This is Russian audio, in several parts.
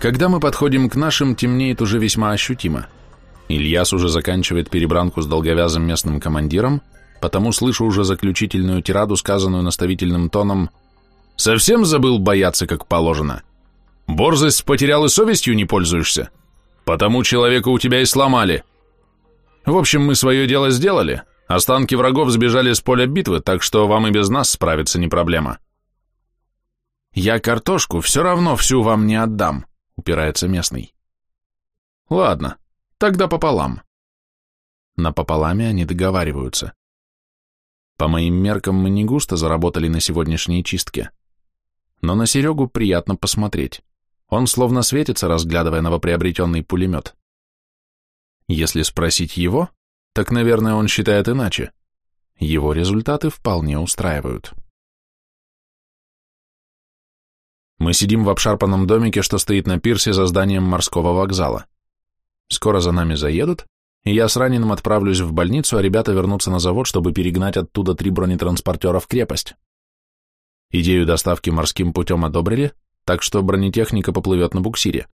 Когда мы подходим к нашим, темнеет уже весьма ощутимо. Ильяс уже заканчивает перебранку с долговязым местным командиром, потому слышу уже заключительную тираду, сказанную наставительным тоном «Совсем забыл бояться, как положено? Борзость потерял и совестью не пользуешься? Потому человека у тебя и сломали. В общем, мы свое дело сделали, останки врагов сбежали с поля битвы, так что вам и без нас справиться не проблема». «Я картошку все равно всю вам не отдам», — упирается местный. «Ладно, тогда пополам». На пополаме они договариваются. По моим меркам мы не густо заработали на сегодняшней чистке. Но на Серегу приятно посмотреть. Он словно светится, разглядывая новоприобретенный пулемет. Если спросить его, так, наверное, он считает иначе. Его результаты вполне устраивают. Мы сидим в обшарпанном домике, что стоит на пирсе за зданием морского вокзала. Скоро за нами заедут, и я с раненым отправлюсь в больницу, а ребята вернутся на завод, чтобы перегнать оттуда три бронетранспортера в крепость. Идею доставки морским путем одобрили, так что бронетехника поплывет на буксире.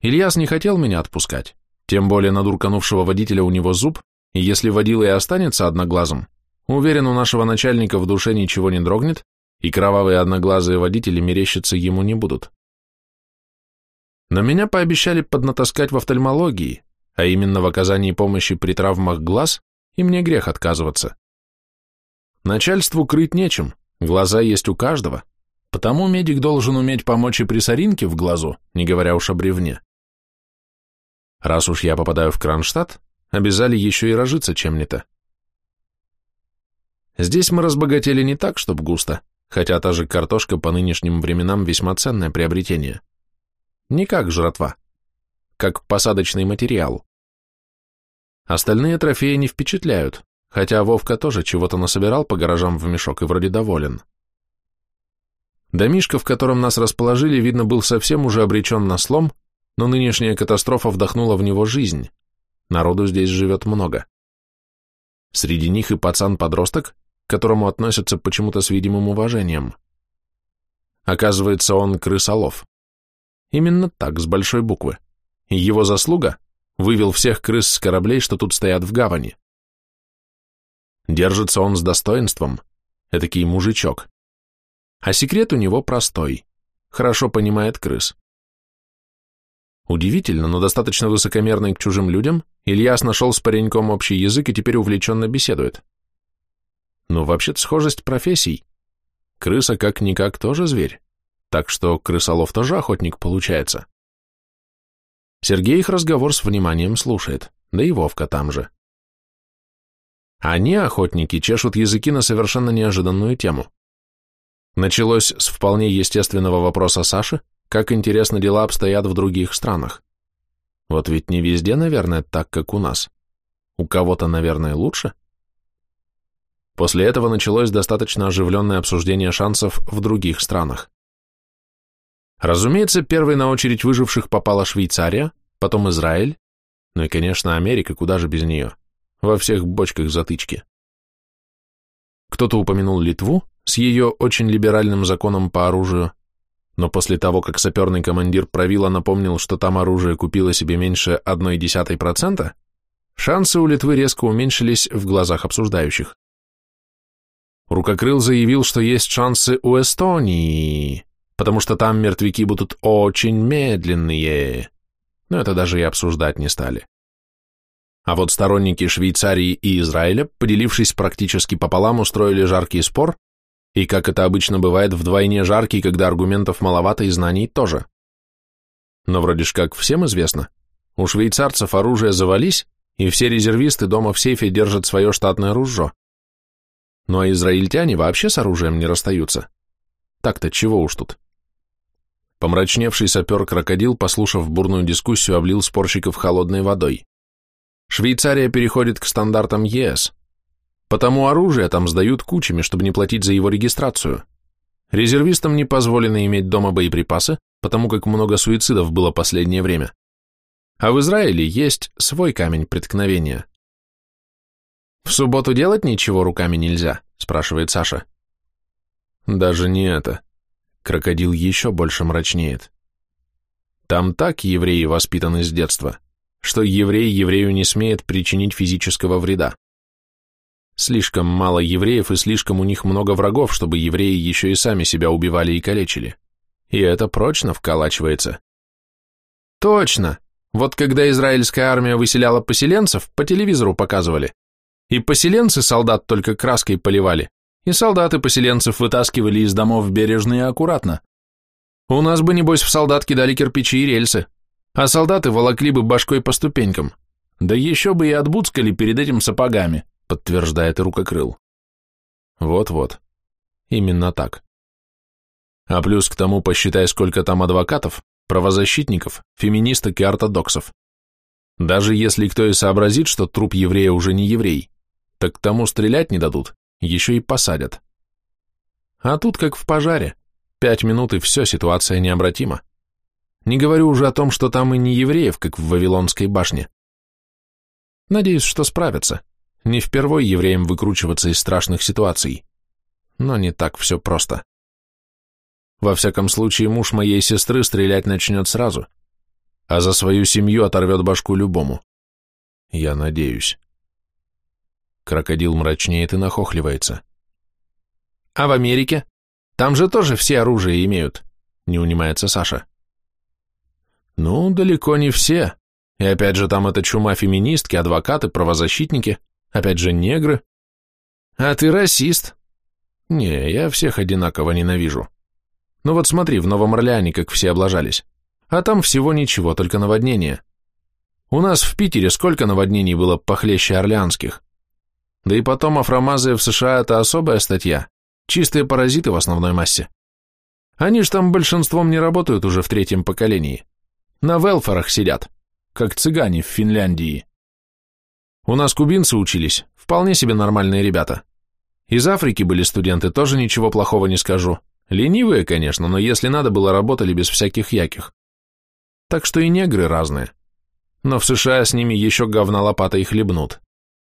Ильяс не хотел меня отпускать, тем более на дурканувшего водителя у него зуб, и если водила и останется одноглазым, уверен, у нашего начальника в душе ничего не дрогнет, и кровавые одноглазые водители мерещиться ему не будут. Но меня пообещали поднатаскать в офтальмологии, а именно в оказании помощи при травмах глаз, и мне грех отказываться. Начальству крыть нечем, глаза есть у каждого, потому медик должен уметь помочь и при соринке в глазу, не говоря уж о бревне. Раз уж я попадаю в Кронштадт, обязали еще и рожиться чем-то. Здесь мы разбогатели не так, чтоб густо, хотя та же картошка по нынешним временам весьма ценное приобретение. Не как жратва, как посадочный материал. Остальные трофеи не впечатляют, хотя Вовка тоже чего-то насобирал по гаражам в мешок и вроде доволен. Домишко, в котором нас расположили, видно, был совсем уже обречен на слом, но нынешняя катастрофа вдохнула в него жизнь. Народу здесь живет много. Среди них и пацан-подросток, которому относятся почему-то с видимым уважением. Оказывается, он крысолов. Именно так, с большой буквы. Его заслуга — вывел всех крыс с кораблей, что тут стоят в гавани. Держится он с достоинством, этакий мужичок. А секрет у него простой, хорошо понимает крыс. Удивительно, но достаточно высокомерный к чужим людям, Ильяс нашел с пареньком общий язык и теперь увлеченно беседует. Но вообще-то схожесть профессий. Крыса как-никак тоже зверь, так что крысолов тоже охотник получается. Сергей их разговор с вниманием слушает, да и Вовка там же. Они, охотники, чешут языки на совершенно неожиданную тему. Началось с вполне естественного вопроса Саши, как интересно дела обстоят в других странах. Вот ведь не везде, наверное, так, как у нас. У кого-то, наверное, лучше. После этого началось достаточно оживленное обсуждение шансов в других странах. Разумеется, первой на очередь выживших попала Швейцария, потом Израиль, ну и, конечно, Америка, куда же без нее, во всех бочках затычки. Кто-то упомянул Литву с ее очень либеральным законом по оружию, но после того, как саперный командир Правила напомнил, что там оружие купило себе меньше 0,1%, шансы у Литвы резко уменьшились в глазах обсуждающих. Рукокрыл заявил, что есть шансы у Эстонии, потому что там мертвяки будут очень медленные. Но это даже и обсуждать не стали. А вот сторонники Швейцарии и Израиля, поделившись практически пополам, устроили жаркий спор, и, как это обычно бывает, вдвойне жаркий, когда аргументов маловато и знаний тоже. Но вроде ж как всем известно, у швейцарцев оружие завались, и все резервисты дома в сейфе держат свое штатное ружье. Ну а израильтяне вообще с оружием не расстаются. Так-то чего уж тут. Помрачневший сапер-крокодил, послушав бурную дискуссию, облил спорщиков холодной водой. Швейцария переходит к стандартам ЕС. Потому оружие там сдают кучами, чтобы не платить за его регистрацию. Резервистам не позволено иметь дома боеприпасы, потому как много суицидов было последнее время. А в Израиле есть свой камень преткновения. «В субботу делать ничего руками нельзя?» – спрашивает Саша. «Даже не это». Крокодил еще больше мрачнеет. Там так евреи воспитаны с детства, что еврей еврею не смеет причинить физического вреда. Слишком мало евреев и слишком у них много врагов, чтобы евреи еще и сами себя убивали и калечили. И это прочно вколачивается. Точно. Вот когда израильская армия выселяла поселенцев, по телевизору показывали. И поселенцы солдат только краской поливали, и солдаты поселенцев вытаскивали из домов бережно и аккуратно. У нас бы, небось, в солдат кидали кирпичи и рельсы, а солдаты волокли бы башкой по ступенькам. Да еще бы и отбуцкали перед этим сапогами подтверждает и рукокрыл. Вот-вот. Именно так. А плюс к тому посчитай, сколько там адвокатов, правозащитников, феминисток и ортодоксов. Даже если кто и сообразит, что труп еврея уже не еврей, так тому стрелять не дадут, еще и посадят. А тут как в пожаре. Пять минут и все, ситуация необратима. Не говорю уже о том, что там и не евреев, как в Вавилонской башне. Надеюсь, что справятся. Не впервой евреям выкручиваться из страшных ситуаций. Но не так все просто. Во всяком случае, муж моей сестры стрелять начнет сразу, а за свою семью оторвет башку любому. Я надеюсь. Крокодил мрачнеет и нахохливается. А в Америке? Там же тоже все оружие имеют, не унимается Саша. Ну, далеко не все. И опять же, там это чума феминистки, адвокаты, правозащитники – Опять же, негры. А ты расист. Не, я всех одинаково ненавижу. Ну вот смотри, в Новом Орлеане как все облажались. А там всего ничего, только наводнение. У нас в Питере сколько наводнений было похлеще орлеанских? Да и потом афромазы в США – это особая статья. Чистые паразиты в основной массе. Они ж там большинством не работают уже в третьем поколении. На велфорах сидят, как цыгане в Финляндии. У нас кубинцы учились, вполне себе нормальные ребята. Из Африки были студенты, тоже ничего плохого не скажу. Ленивые, конечно, но если надо было, работали без всяких яких. Так что и негры разные. Но в США с ними еще говна лопатой хлебнут.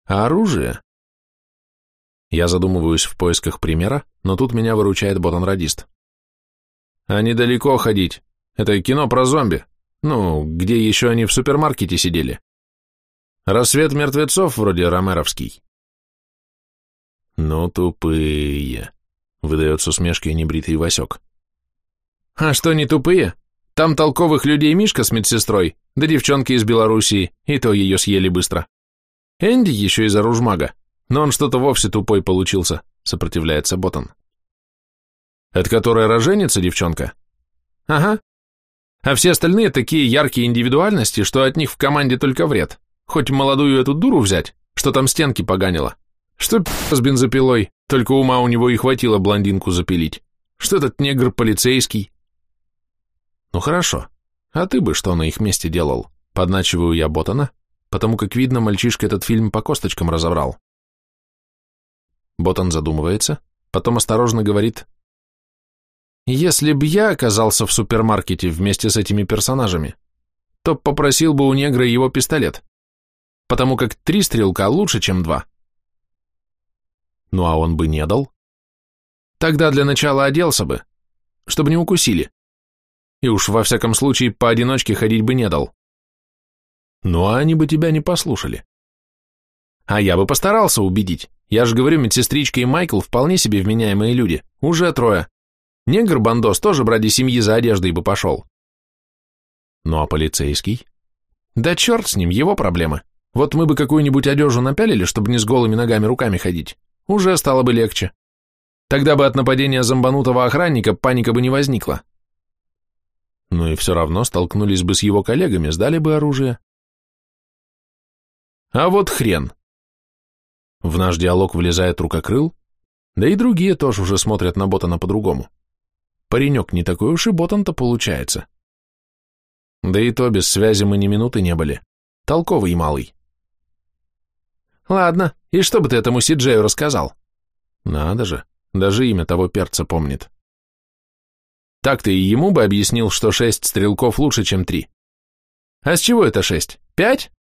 А оружие? Я задумываюсь в поисках примера, но тут меня выручает ботан-радист. А недалеко ходить. Это кино про зомби. Ну, где еще они в супермаркете сидели. Рассвет мертвецов вроде ромеровский. Ну, тупые, выдает с усмешкой небритый Васек. А что не тупые? Там толковых людей Мишка с медсестрой, да девчонки из Белоруссии, и то ее съели быстро. Энди еще из оружмага, но он что-то вовсе тупой получился, сопротивляется Ботан. Это которая роженица девчонка? Ага. А все остальные такие яркие индивидуальности, что от них в команде только вред. Хоть молодую эту дуру взять, что там стенки поганила. Что с бензопилой, только ума у него и хватило блондинку запилить. Что этот негр полицейский? Ну хорошо, а ты бы что на их месте делал? Подначиваю я Ботана, потому как видно, мальчишка этот фильм по косточкам разобрал. Ботан задумывается, потом осторожно говорит, «Если б я оказался в супермаркете вместе с этими персонажами, то попросил бы у негра его пистолет потому как три стрелка лучше, чем два. Ну а он бы не дал. Тогда для начала оделся бы, чтобы не укусили. И уж во всяком случае поодиночке ходить бы не дал. Ну а они бы тебя не послушали. А я бы постарался убедить. Я же говорю, медсестричка и Майкл вполне себе вменяемые люди. Уже трое. Негр Бандос тоже бради семьи за одеждой бы пошел. Ну а полицейский? Да черт с ним, его проблемы. Вот мы бы какую-нибудь одежу напялили, чтобы не с голыми ногами руками ходить. Уже стало бы легче. Тогда бы от нападения зомбанутого охранника паника бы не возникла. Ну и все равно столкнулись бы с его коллегами, сдали бы оружие. А вот хрен. В наш диалог влезает рукокрыл, да и другие тоже уже смотрят на Ботана по-другому. Паренек не такой уж и Ботан-то получается. Да и то без связи мы ни минуты не были. Толковый малый. Ладно, и что бы ты этому Сиджею рассказал? Надо же, даже имя того перца помнит. Так ты и ему бы объяснил, что шесть стрелков лучше, чем три. А с чего это шесть? Пять?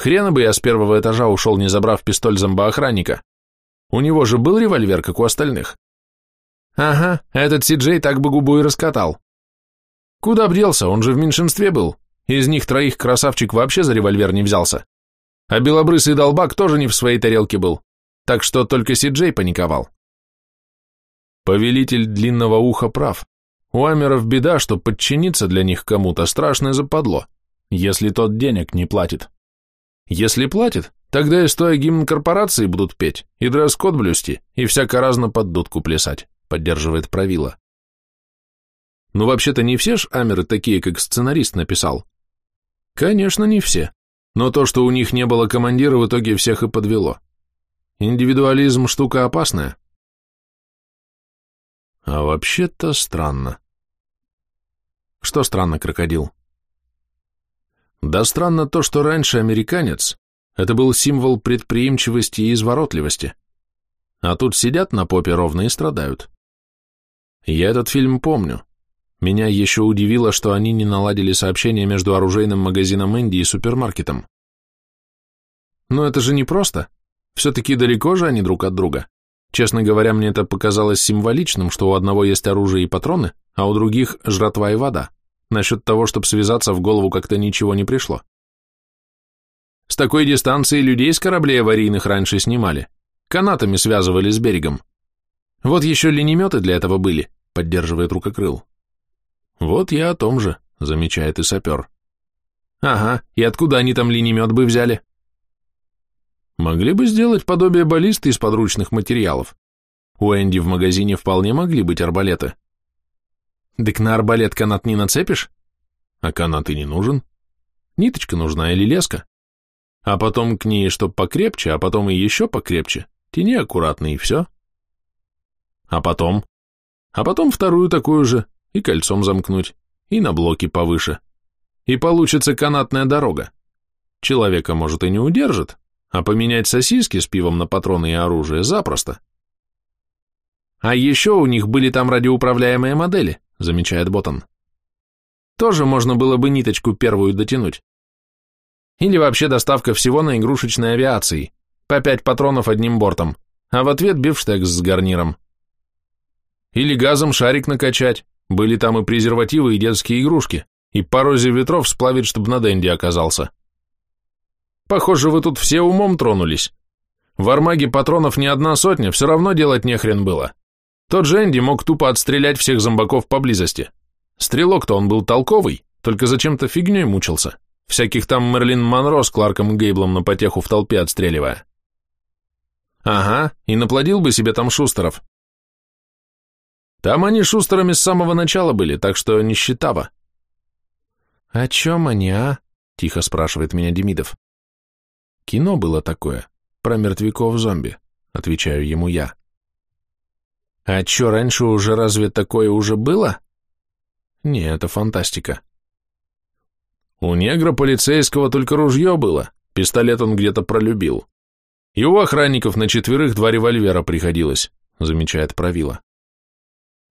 Хрена бы я с первого этажа ушел, не забрав пистоль зомбоохранника. У него же был револьвер, как у остальных. Ага, этот Сиджей так бы губу и раскатал. Куда б делся, он же в меньшинстве был. Из них троих красавчик вообще за револьвер не взялся. А белобрысый долбак тоже не в своей тарелке был, так что только Си-Джей паниковал. Повелитель длинного уха прав. У амеров беда, что подчиниться для них кому-то страшное западло, если тот денег не платит. Если платит, тогда и стоя гимн корпорации будут петь, и дресс-код блюсти, и всяко разно под дудку плясать, поддерживает правило. Но вообще-то не все ж амеры такие, как сценарист написал. Конечно, не все, но то, что у них не было командира, в итоге всех и подвело. Индивидуализм штука опасная. А вообще-то странно. Что странно, крокодил? Да странно то, что раньше американец — это был символ предприимчивости и изворотливости. А тут сидят на попе ровно и страдают. Я этот фильм помню. Меня еще удивило, что они не наладили сообщение между оружейным магазином Энди и супермаркетом. Но это же не просто. Все-таки далеко же они друг от друга. Честно говоря, мне это показалось символичным, что у одного есть оружие и патроны, а у других – жратва и вода. Насчет того, чтобы связаться, в голову как-то ничего не пришло. С такой дистанции людей с кораблей аварийных раньше снимали. Канатами связывали с берегом. Вот еще линеметы для этого были, поддерживает рукокрыл. Вот я о том же, замечает и сапер. Ага, и откуда они там линемет бы взяли? Могли бы сделать подобие баллисты из подручных материалов. У Энди в магазине вполне могли быть арбалеты. Дык на арбалет канат не нацепишь? А канат и не нужен. Ниточка нужна или леска. А потом к ней чтоб покрепче, а потом и еще покрепче. Тяни аккуратно и все. А потом? А потом вторую такую же и кольцом замкнуть, и на блоки повыше. И получится канатная дорога. Человека, может, и не удержит, а поменять сосиски с пивом на патроны и оружие запросто. А еще у них были там радиоуправляемые модели, замечает Ботан. Тоже можно было бы ниточку первую дотянуть. Или вообще доставка всего на игрушечной авиации, по пять патронов одним бортом, а в ответ бифштекс с гарниром. Или газом шарик накачать, были там и презервативы, и детские игрушки, и парозе ветров сплавить, чтобы на Дэнди оказался. Похоже, вы тут все умом тронулись. В армаге патронов не одна сотня, все равно делать нехрен было. Тот же Энди мог тупо отстрелять всех зомбаков поблизости. Стрелок-то он был толковый, только зачем-то фигней мучился. Всяких там Мерлин Монро с Кларком Гейблом на потеху в толпе отстреливая. Ага, и наплодил бы себе там шустеров. Там они шустерами с самого начала были, так что не считаво. «О чем они, а?» — тихо спрашивает меня Демидов. Кино было такое, про мертвяков-зомби, отвечаю ему я. А чё, раньше уже разве такое уже было? Не, это фантастика. У негра полицейского только ружье было, пистолет он где-то пролюбил. И у охранников на четверых два револьвера приходилось, замечает Правила.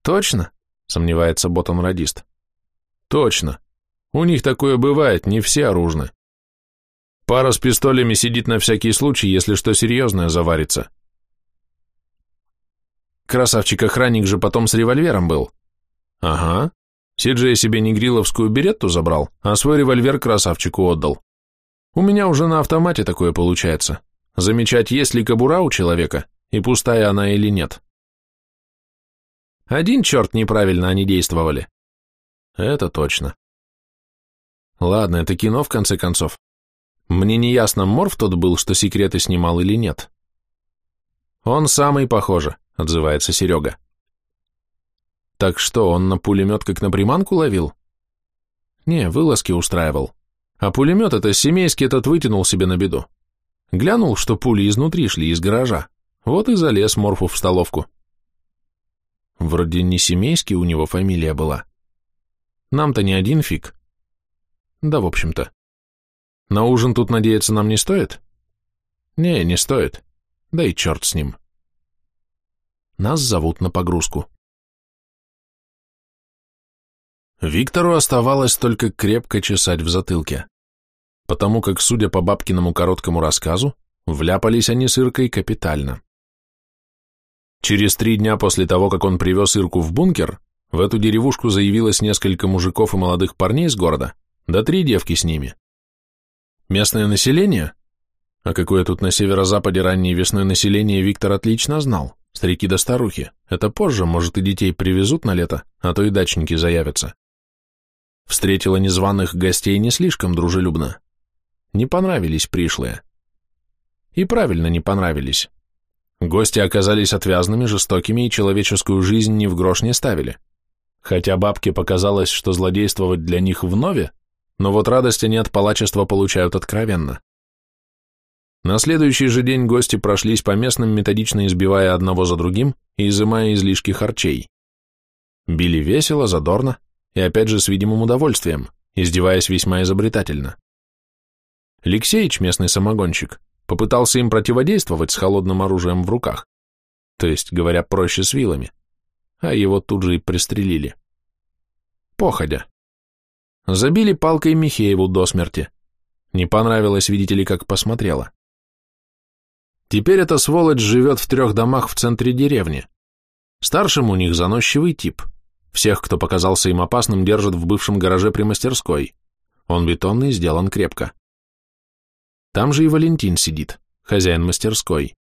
Точно? Сомневается ботан-радист. Точно. У них такое бывает, не все оружны. Пара с пистолями сидит на всякий случай, если что серьезное заварится. Красавчик-охранник же потом с револьвером был. Ага. Сиджей себе не гриловскую беретту забрал, а свой револьвер красавчику отдал. У меня уже на автомате такое получается. Замечать, есть ли кобура у человека, и пустая она или нет. Один черт неправильно они действовали. Это точно. Ладно, это кино в конце концов. Мне не ясно, Морф тот был, что секреты снимал или нет. Он самый, похоже, отзывается Серега. Так что, он на пулемет как на приманку ловил? Не, вылазки устраивал. А пулемет это семейский этот вытянул себе на беду. Глянул, что пули изнутри шли, из гаража. Вот и залез Морфу в столовку. Вроде не семейский у него фамилия была. Нам-то не один фиг. Да, в общем-то. На ужин тут надеяться нам не стоит? Не, не стоит. Да и черт с ним. Нас зовут на погрузку. Виктору оставалось только крепко чесать в затылке, потому как, судя по бабкиному короткому рассказу, вляпались они с Иркой капитально. Через три дня после того, как он привез Ирку в бункер, В эту деревушку заявилось несколько мужиков и молодых парней из города, да три девки с ними. Местное население? А какое тут на северо-западе ранней весной население Виктор отлично знал. Старики да старухи. Это позже, может, и детей привезут на лето, а то и дачники заявятся. Встретила незваных гостей не слишком дружелюбно. Не понравились пришлые. И правильно не понравились. Гости оказались отвязными, жестокими и человеческую жизнь ни в грош не ставили. Хотя бабке показалось, что злодействовать для них вновь, но вот радость они от палачества получают откровенно. На следующий же день гости прошлись по местным, методично избивая одного за другим и изымая излишки харчей. Били весело, задорно и опять же с видимым удовольствием, издеваясь весьма изобретательно. Алексеич, местный самогонщик, попытался им противодействовать с холодным оружием в руках, то есть, говоря проще, с вилами, а его тут же и пристрелили. Походя. Забили палкой Михееву до смерти. Не понравилось, видите ли, как посмотрела. Теперь эта сволочь живет в трех домах в центре деревни. Старшим у них заносчивый тип. Всех, кто показался им опасным, держат в бывшем гараже при мастерской. Он бетонный, сделан крепко. Там же и Валентин сидит, хозяин мастерской.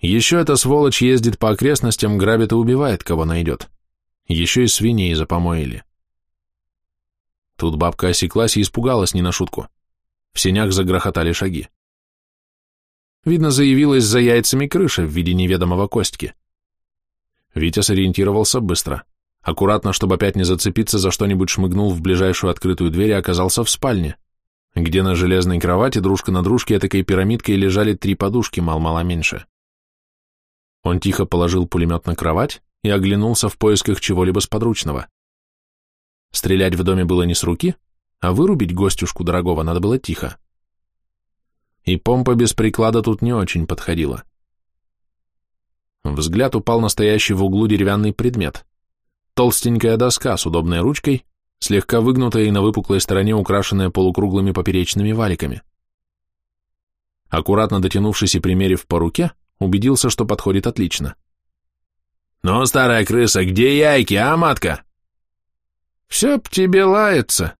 Еще эта сволочь ездит по окрестностям, грабит и убивает, кого найдет. Еще и свиней запомоили. Тут бабка осеклась и испугалась не на шутку. В сенях загрохотали шаги. Видно, заявилась за яйцами крыша в виде неведомого костки. Витя сориентировался быстро. Аккуратно, чтобы опять не зацепиться за что-нибудь, шмыгнул в ближайшую открытую дверь и оказался в спальне, где на железной кровати дружка на дружке этакой пирамидкой лежали три подушки, мал-мало меньше. Он тихо положил пулемет на кровать и оглянулся в поисках чего-либо сподручного. Стрелять в доме было не с руки, а вырубить гостюшку дорогого надо было тихо и помпа без приклада тут не очень подходила. Взгляд упал на стоящий в углу деревянный предмет. Толстенькая доска с удобной ручкой, слегка выгнутая и на выпуклой стороне украшенная полукруглыми поперечными валиками. Аккуратно дотянувшись и примерив по руке, убедился, что подходит отлично. «Ну, старая крыса, где яйки, а, матка?» «Все б тебе лается».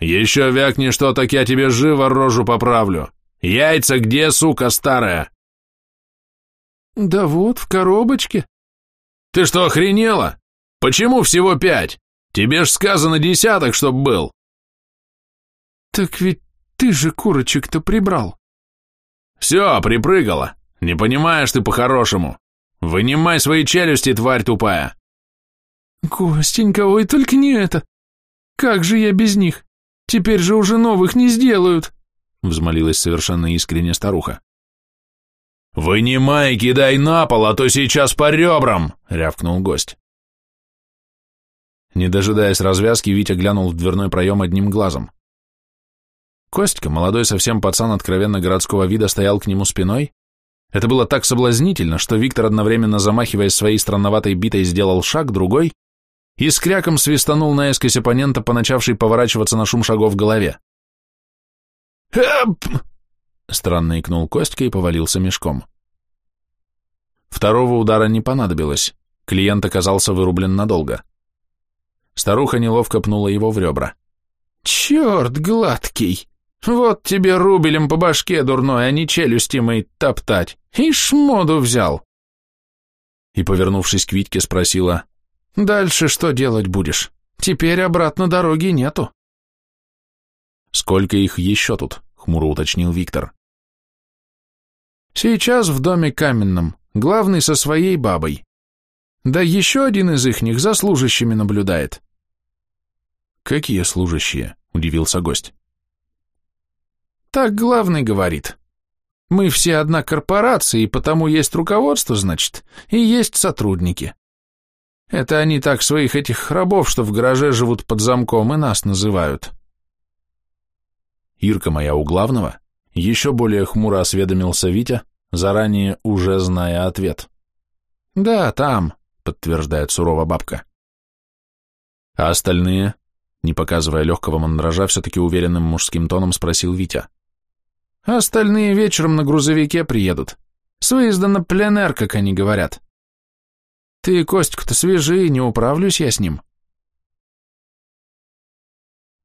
«Еще вякни что, так я тебе живо рожу поправлю. Яйца где, сука старая? Да вот, в коробочке. Ты что, охренела? Почему всего пять? Тебе ж сказано десяток, чтоб был. Так ведь ты же курочек-то прибрал. Все, припрыгала. Не понимаешь ты по-хорошему. Вынимай свои челюсти, тварь тупая. Костенька, ой, только не это. Как же я без них? Теперь же уже новых не сделают. — взмолилась совершенно искренне старуха. «Вынимай, кидай на пол, а то сейчас по ребрам!» — рявкнул гость. Не дожидаясь развязки, Витя глянул в дверной проем одним глазом. Костька, молодой совсем пацан откровенно городского вида, стоял к нему спиной. Это было так соблазнительно, что Виктор, одновременно замахиваясь своей странноватой битой, сделал шаг, другой, и с кряком свистанул наискось оппонента, поначавший поворачиваться на шум шагов в голове. «Эп!» Странно икнул Костька и повалился мешком. Второго удара не понадобилось. Клиент оказался вырублен надолго. Старуха неловко пнула его в ребра. «Черт гладкий! Вот тебе рубелем по башке дурной, а не челюсти мои топтать! И шмоду взял!» И, повернувшись к Витьке, спросила, «Дальше что делать будешь? Теперь обратно дороги нету». «Сколько их еще тут?» — хмуро уточнил Виктор. «Сейчас в доме каменном, главный со своей бабой. Да еще один из ихних за служащими наблюдает». «Какие служащие?» — удивился гость. «Так главный говорит. Мы все одна корпорация, и потому есть руководство, значит, и есть сотрудники. Это они так своих этих рабов, что в гараже живут под замком, и нас называют». Ирка моя у главного, еще более хмуро осведомился Витя, заранее уже зная ответ. «Да, там», — подтверждает сурово бабка. «А остальные?» Не показывая легкого мандража, все-таки уверенным мужским тоном спросил Витя. «Остальные вечером на грузовике приедут. С выезда на пленэр, как они говорят». Ты Костьку-то свежи, не управлюсь я с ним.